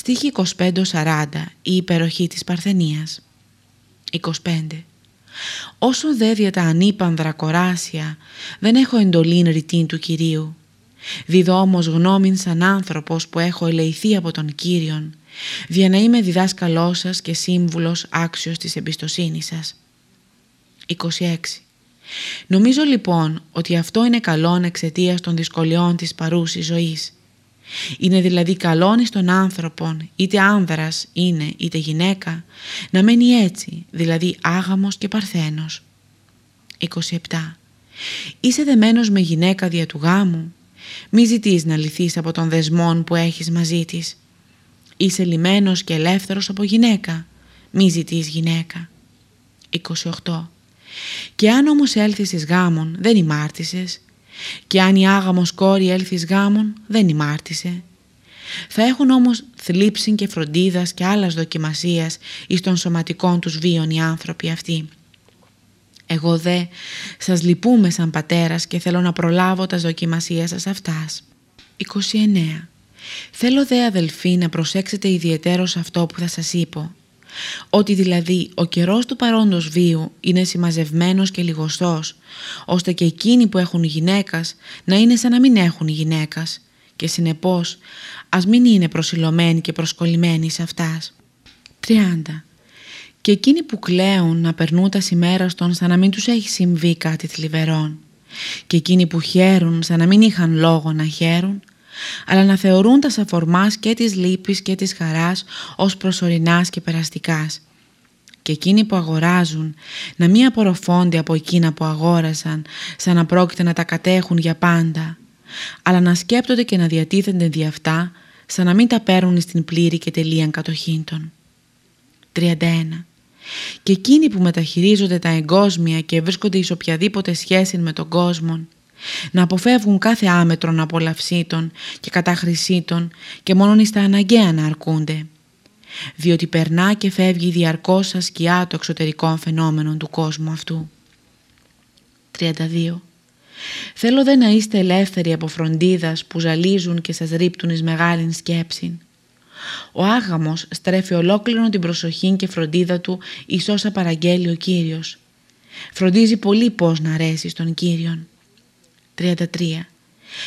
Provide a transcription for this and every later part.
Στίχη 25-40 Η υπεροχή της Παρθενίας 25 Όσο δε δια τα ανήπανδρα κοράσια δεν έχω εντολήν ρητήν του Κυρίου. Διδώ όμως γνώμην σαν άνθρωπος που έχω ελεηθεί από τον Κύριον, για να είμαι διδάσκαλός σας και σύμβουλος άξιος της εμπιστοσύνης σας. 26. Νομίζω λοιπόν ότι αυτό είναι καλόν εξαιτίας των δυσκολιών της παρούσης ζωής. Είναι δηλαδή καλόν εις τον άνθρωπον, είτε άνδρας είναι είτε γυναίκα, να μένει έτσι, δηλαδή άγαμος και παρθένος. 27. Είσαι δεμένος με γυναίκα δια του γάμου, μη ζητείς να λυθείς από τον δεσμόν που έχεις μαζί της. Είσαι λιμένος και ελεύθερος από γυναίκα, μη ζητείς γυναίκα. 28. Και αν όμως έλθεις εις γάμον δεν ημάρτησες και αν η άγαμος κόρη έλθεις γάμον δεν ημάρτησε. Θα έχουν όμως θλίψη και φροντίδας και άλλας δοκιμασίας εις των σωματικών τους βίων οι άνθρωποι αυτοί. Εγώ δε σας λυπούμε σαν πατέρας και θέλω να προλάβω τα δοκιμασία σας αυτάς. 29. Θέλω δε αδελφοί να προσέξετε ιδιαιτέρως αυτό που θα σας είπω ότι δηλαδή ο καιρός του παρόντος βίου είναι συμμαζευμένος και λιγοστός, ώστε και εκείνοι που έχουν γυναίκας να είναι σαν να μην έχουν γυναίκας και συνεπώς ας μην είναι προσιλωμένοι και προσκολλημένοι σε αυτάς. 30. Και εκείνοι που κλαίουν να περνούν τα των σαν να μην τους έχει συμβεί κάτι θλιβερόν και εκείνοι που χαίρουν σαν να μην είχαν λόγο να χαίρουν αλλά να θεωρούν τα αφορμάς και της λύπης και της χαράς ως προσωρινάς και περαστικάς. Και εκείνοι που αγοράζουν να μην απορροφώνται από εκείνα που αγόρασαν σαν να πρόκειται να τα κατέχουν για πάντα, αλλά να σκέπτονται και να διατίθενται δι' αυτά σαν να μην τα παίρνουν στην πλήρη και τελείαν κατοχήν των. 31. Και εκείνοι που μεταχειρίζονται τα εγκόσμια και βρίσκονται εις οποιαδήποτε σχέση με τον κόσμο, να αποφεύγουν κάθε άμετρον απολαυσίτων και κατάχρησίτων και μόνον εις τα αναγκαία να αρκούνται, διότι περνά και φεύγει διαρκώς σαν σκιά το εξωτερικό φαινόμενο του κόσμου αυτού. 32. Θέλω δε να είστε ελεύθεροι από φροντίδας που ζαλίζουν και σας ρίπτουν εις μεγάλην σκέψη. Ο άγαμος στρέφει ολόκληρον την προσοχή και φροντίδα του εις όσα παραγγέλει ο Κύριος. Φροντίζει πολύ πώς να αρέσει στον Κύριον. 33.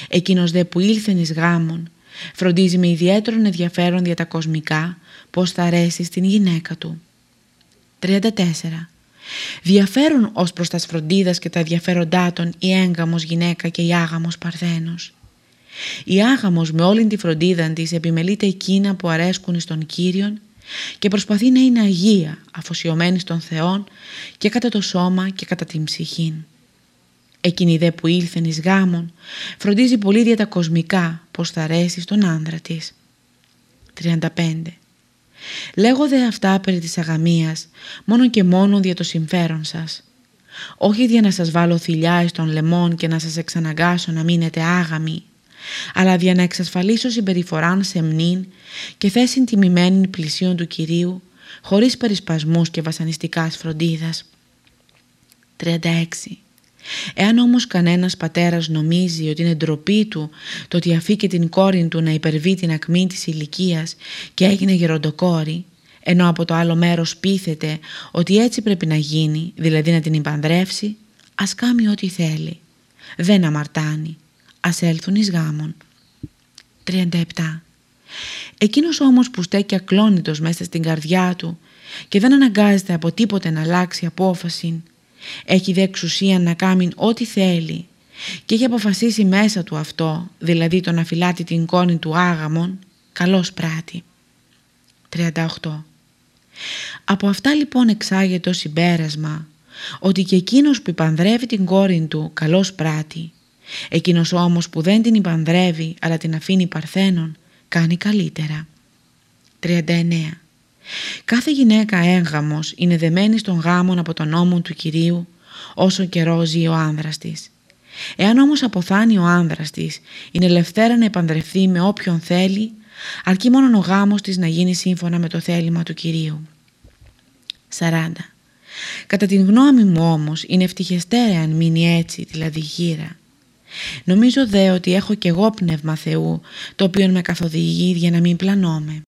Εκείνος δε που ήλθεν εις γάμον, φροντίζει με ιδιαίτερο ενδιαφέρον για τα κοσμικά πώς θα αρέσει στην γυναίκα του. 34. Διαφέρουν ως προς τας φροντίδας και τα ενδιαφέροντά των η έγκαμος γυναίκα και η άγαμος παρθένος. Η άγαμος με όλη τη φροντίδα της επιμελείται εκείνα που αρέσκουν στον Κύριον και προσπαθεί να είναι αγία, αφοσιωμένη στον Θεόν και κατά το σώμα και κατά την ψυχήν. Εκείνη δε που ήλθεν εις γάμον, φροντίζει πολύ δια τα κοσμικά πως θα αρέσει στον άνδρα της. 35. Λέγω δε αυτά περί της αγαμίας, μόνο και μόνο δια το συμφέρον σας. Όχι για να σας βάλω θηλιά εις των λαιμών και να σας εξαναγκάσω να μείνετε άγαμοι, αλλά για να εξασφαλίσω συμπεριφοράν σεμνήν και θέση τιμημένη πλησίων του Κυρίου, χωρίς περισπασμούς και βασανιστικάς φροντίδας. 36. Εάν όμως κανένας πατέρας νομίζει ότι είναι ντροπή του το ότι αφήκε την κόρη του να υπερβεί την ακμή της ηλικίας και έγινε γεροντοκόρη, ενώ από το άλλο μέρος πείθεται ότι έτσι πρέπει να γίνει, δηλαδή να την υπανδρεύσει, ας κάνει ό,τι θέλει. Δεν αμαρτάνει. Ας έλθουν εις γάμον. 37. Εκείνος όμως που στέκει ακλόνητος μέσα στην καρδιά του και δεν αναγκάζεται από τίποτε να αλλάξει απόφαση έχει δε εξουσία να κάνει ό,τι θέλει και έχει αποφασίσει μέσα του αυτό, δηλαδή το να φυλάτει την κόνη του άγαμον, καλός πράττει. 38. Από αυτά λοιπόν εξάγεται το συμπέρασμα ότι και εκείνος που υπανδρεύει την κόρη του καλός πράττει, εκείνος όμως που δεν την υπανδρεύει αλλά την αφήνει παρθένον κάνει καλύτερα. 39. Κάθε γυναίκα έγγαμος είναι δεμένη στον γάμον από τον νόμο του Κυρίου όσο καιρό ζει ο άνδρας της. Εάν όμως αποθάνει ο άνδρας της, είναι ελευθέρα να επανδρευθεί με όποιον θέλει, αρκεί μόνο ο γάμος της να γίνει σύμφωνα με το θέλημα του Κυρίου. 40. Κατά την γνώμη μου όμως είναι ευτυχεστέρα αν μείνει έτσι, δηλαδή γύρα. Νομίζω δε ότι έχω κι εγώ πνεύμα Θεού, το οποίο με καθοδηγεί για να μην πλανώμαι.